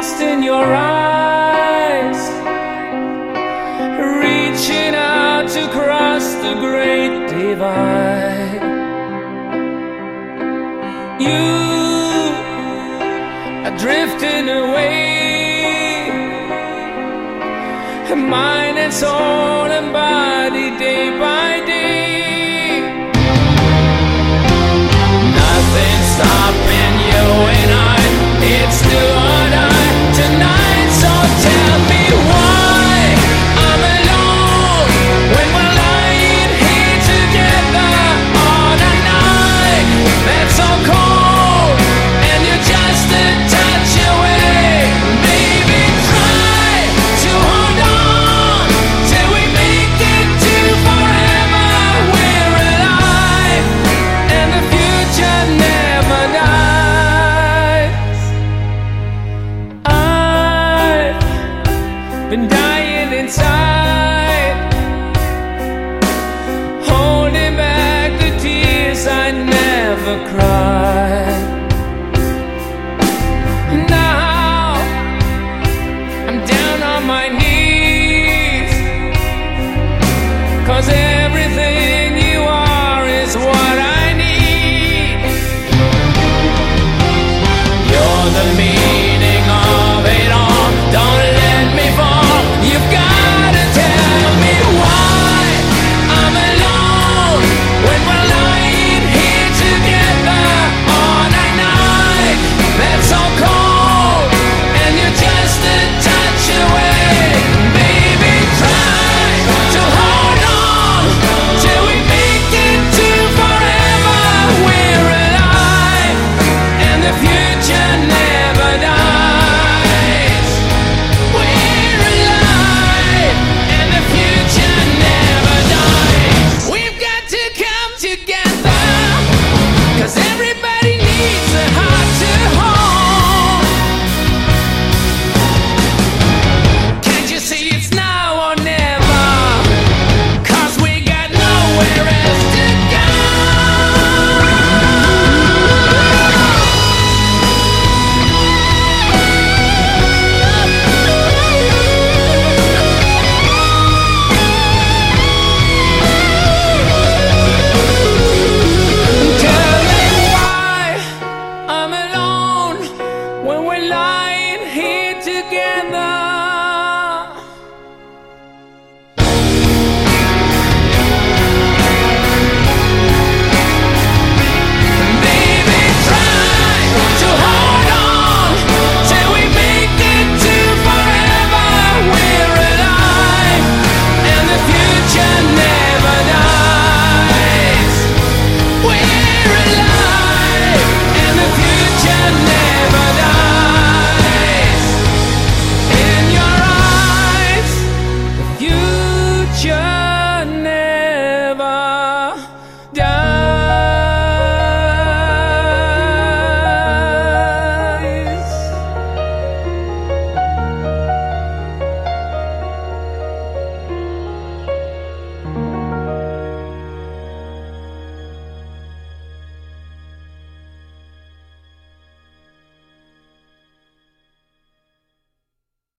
lost in your eyes. drifting away. A mind soul and body I never cry.